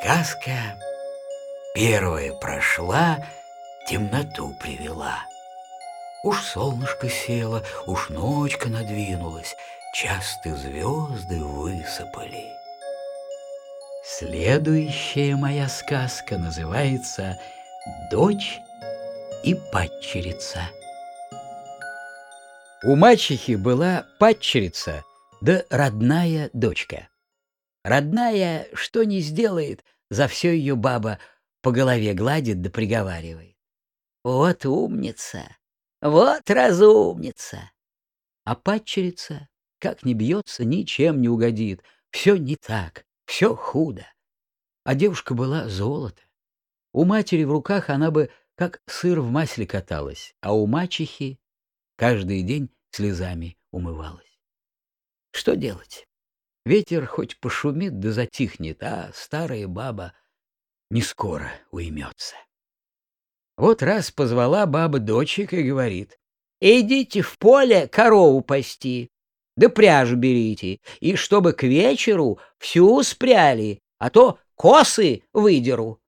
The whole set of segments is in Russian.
сказка первая прошла, темноту привела. Уж солнышко село, уж ночка надвинулась, часто звезды высыпали. Следующая моя сказка называется «Дочь и падчерица». У мачехи была падчерица, да родная дочка. Родная, что не сделает, за все ее баба по голове гладит да приговаривает. Вот умница, вот разумница. А падчерица, как не бьется, ничем не угодит. Все не так, все худо. А девушка была золото. У матери в руках она бы как сыр в масле каталась, а у мачехи каждый день слезами умывалась. Что делать? Ветер хоть пошумит да затихнет, а старая баба не скоро уймется. Вот раз позвала баба дочек и говорит, «Идите в поле корову пасти, да пряжу берите, и чтобы к вечеру всю спряли, а то косы выдеру».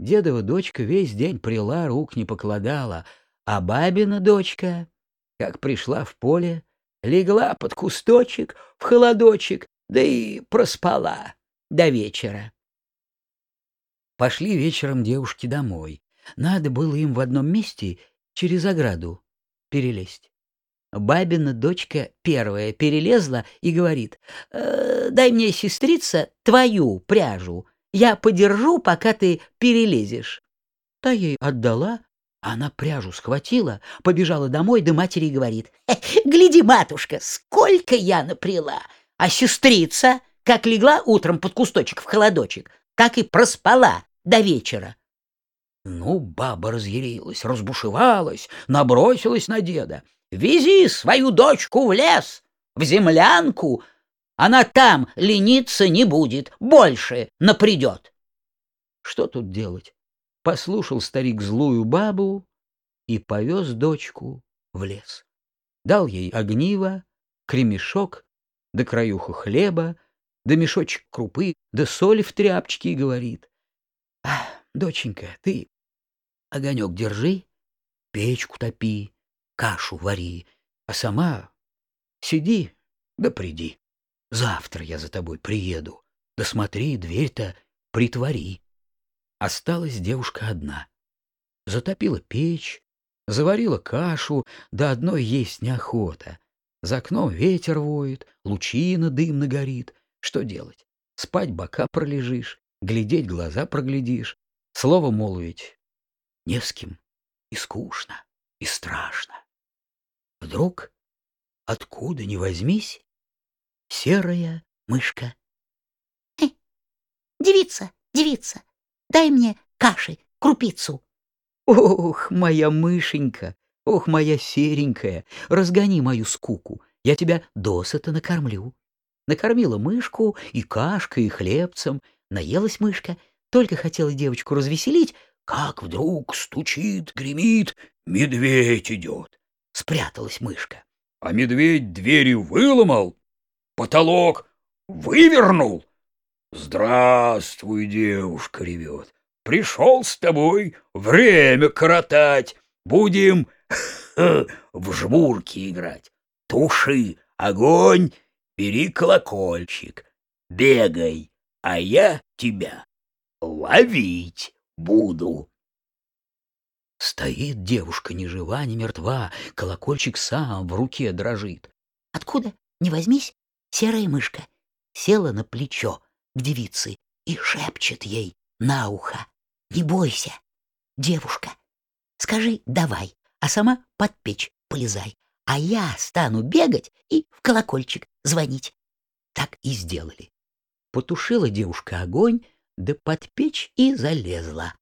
Дедова дочка весь день прила, рук не покладала, а бабина дочка, как пришла в поле, легла под кусточек, в холодочек, да и проспала до вечера. Пошли вечером девушки домой. Надо было им в одном месте через ограду перелезть. Бабина дочка первая перелезла и говорит, «Э, «Дай мне, сестрица, твою пряжу. Я подержу, пока ты перелезешь». Та ей отдала, она пряжу схватила, побежала домой, да матери говорит, «Гляди, матушка, сколько я напряла! А сестрица, как легла утром под кусточек в холодочек, так и проспала до вечера». Ну, баба разъярилась, разбушевалась, набросилась на деда. «Вези свою дочку в лес, в землянку, она там лениться не будет, больше напридет». Что тут делать? Послушал старик злую бабу и повез дочку в лес. Дал ей огниво, кремешок, да краюху хлеба, да мешочек крупы, да соли в тряпочке говорит. «А, доченька, ты огонек держи, печку топи, кашу вари, а сама сиди да приди. Завтра я за тобой приеду, да смотри, дверь-то притвори. Осталась девушка одна. Затопила печь, заварила кашу, да одной есть неохота. За окном ветер воет, лучина дымно горит. Что делать? Спать бока пролежишь, глядеть глаза проглядишь. Слово молвить не с кем, и скучно, и страшно. Вдруг, откуда ни возьмись, серая мышка. — Девица, девица, Дай мне каши, крупицу. Ох, моя мышенька, ох, моя серенькая, разгони мою скуку, я тебя досыта накормлю. Накормила мышку и кашкой, и хлебцем. Наелась мышка, только хотела девочку развеселить, как вдруг стучит, гремит, медведь идет. Спряталась мышка. А медведь двери выломал, потолок вывернул, «Здравствуй, девушка!» — ревет. «Пришел с тобой время коротать. Будем в жмурки играть. Туши огонь, бери колокольчик, бегай, а я тебя ловить буду». Стоит девушка ни жива, ни мертва, колокольчик сам в руке дрожит. Откуда, не возьмись, серая мышка села на плечо, к девице и шепчет ей на ухо. «Не бойся, девушка, скажи «давай», а сама под печь полезай, а я стану бегать и в колокольчик звонить». Так и сделали. Потушила девушка огонь, да под печь и залезла.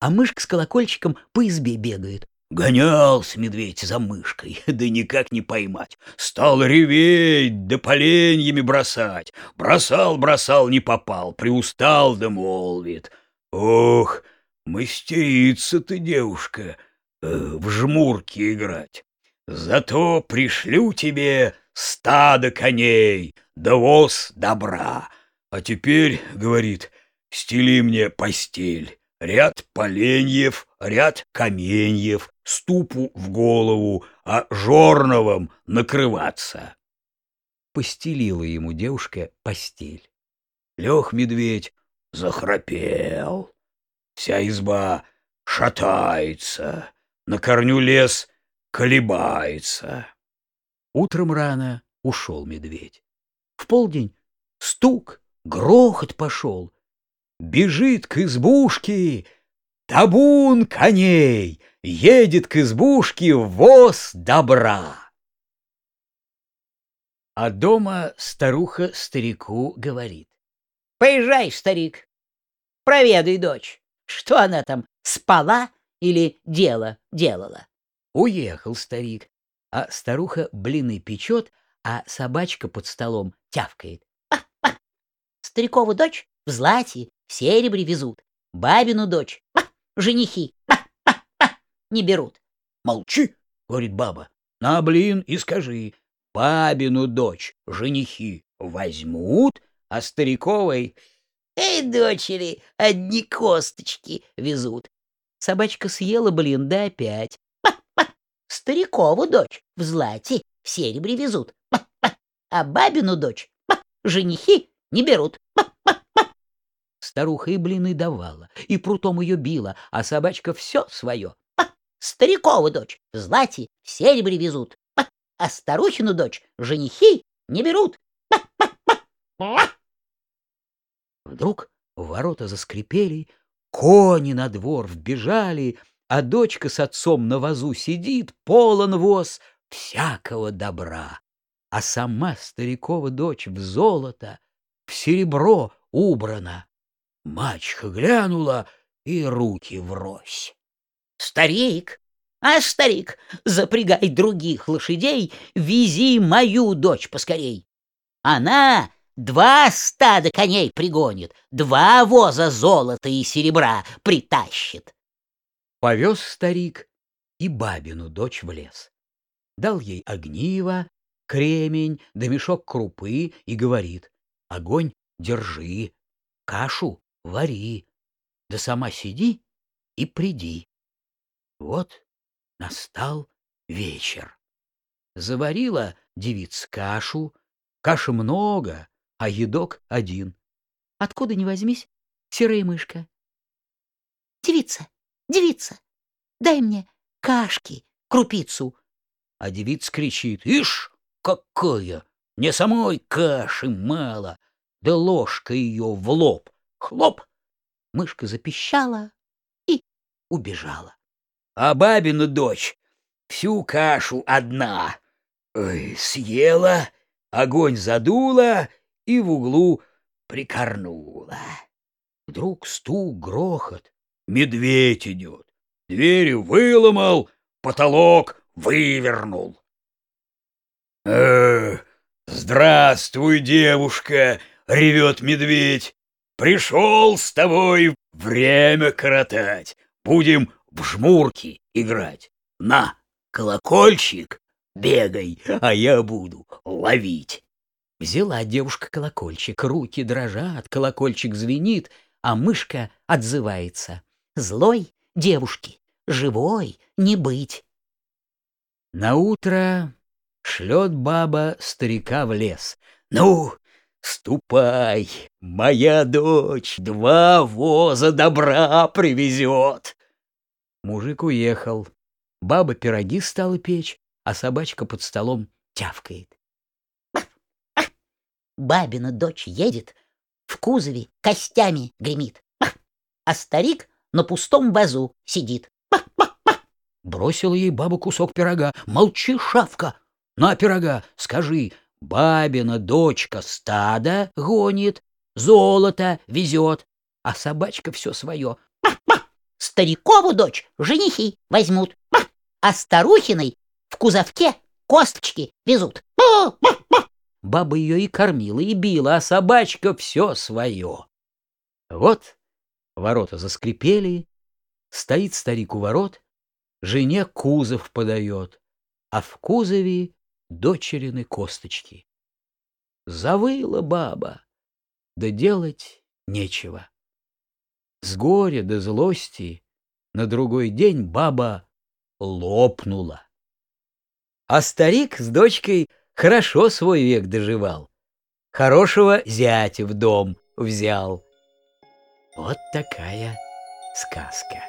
А мышка с колокольчиком по избе бегает. Гонялся медведь за мышкой, да никак не поймать. Стал реветь, да поленьями бросать. Бросал, бросал, не попал, приустал, да молвит. Ох, мастерица ты, девушка, э, в жмурки играть. Зато пришлю тебе стадо коней, да воз добра. А теперь, — говорит, стели мне постель, ряд поленьев, ряд каменьев, ступу в голову, а жорновом накрываться. Постелила ему девушка постель. Лег медведь, захрапел. Вся изба шатается, на корню лес колебается. Утром рано ушел медведь. В полдень стук, грохот пошел. Бежит к избушке табун коней, едет к избушке воз добра. А дома старуха старику говорит. Поезжай, старик, проведай дочь, что она там, спала или дело делала. Уехал старик, а старуха блины печет, а собачка под столом тявкает. Старикову дочь в злате, в серебре везут, бабину дочь, женихи, не берут. Молчи, говорит баба, на блин и скажи, бабину дочь женихи возьмут, а стариковой... Эй, дочери, одни косточки везут. Собачка съела блин, да опять. Старикову дочь в злате, в серебре везут, а бабину дочь женихи не берут. Старуха и блины давала, и прутом ее била, а собачка все свое. Старикову дочь в злате, в серебре везут, а старухину дочь женихи не берут. Вдруг ворота заскрипели, кони на двор вбежали, а дочка с отцом на вазу сидит, полон воз всякого добра. А сама старикова дочь в золото, в серебро убрана. Мачка глянула и руки врозь. Старик, а старик, запрягай других лошадей, вези мою дочь поскорей. Она два стада коней пригонит, два воза золота и серебра притащит. Повез старик и бабину дочь в лес. Дал ей огниво, кремень да мешок крупы и говорит, огонь держи, кашу вари, да сама сиди и приди. Вот настал вечер. Заварила девица кашу, каши много, а едок один. Откуда ни возьмись, серая мышка. Девица, девица, дай мне кашки, крупицу. А девица кричит, ишь, какая, мне самой каши мало, да ложка ее в лоб, хлоп. Мышка запищала и убежала. А бабина дочь всю кашу одна. Ой, съела, огонь задула и в углу прикорнула. Вдруг стук, грохот. Медведь идет. Двери выломал, потолок вывернул. «Э, здравствуй, девушка!» — ревет медведь. «Пришел с тобой время коротать. Будем в жмурки играть. На, колокольчик, бегай, а я буду ловить. Взяла девушка колокольчик, руки дрожат, колокольчик звенит, а мышка отзывается. Злой девушки, живой не быть. На утро шлет баба старика в лес. Ну, ступай, моя дочь два воза добра привезет. Мужик уехал. Баба пироги стала печь, а собачка под столом тявкает. Бабина дочь едет, в кузове костями гремит, а старик на пустом базу сидит. Бросила ей баба кусок пирога. Молчи, шавка! На пирога, скажи, бабина дочка стада гонит, золото везет, а собачка все свое. Старикову дочь женихи возьмут, а старухиной в кузовке косточки везут. Баба ее и кормила, и била, а собачка все свое. Вот ворота заскрипели, стоит старик у ворот, жене кузов подает, а в кузове дочерины косточки. Завыла баба, да делать нечего. с горя до злости на другой день баба лопнула. А старик с дочкой хорошо свой век доживал. Хорошего зятя в дом взял. Вот такая сказка.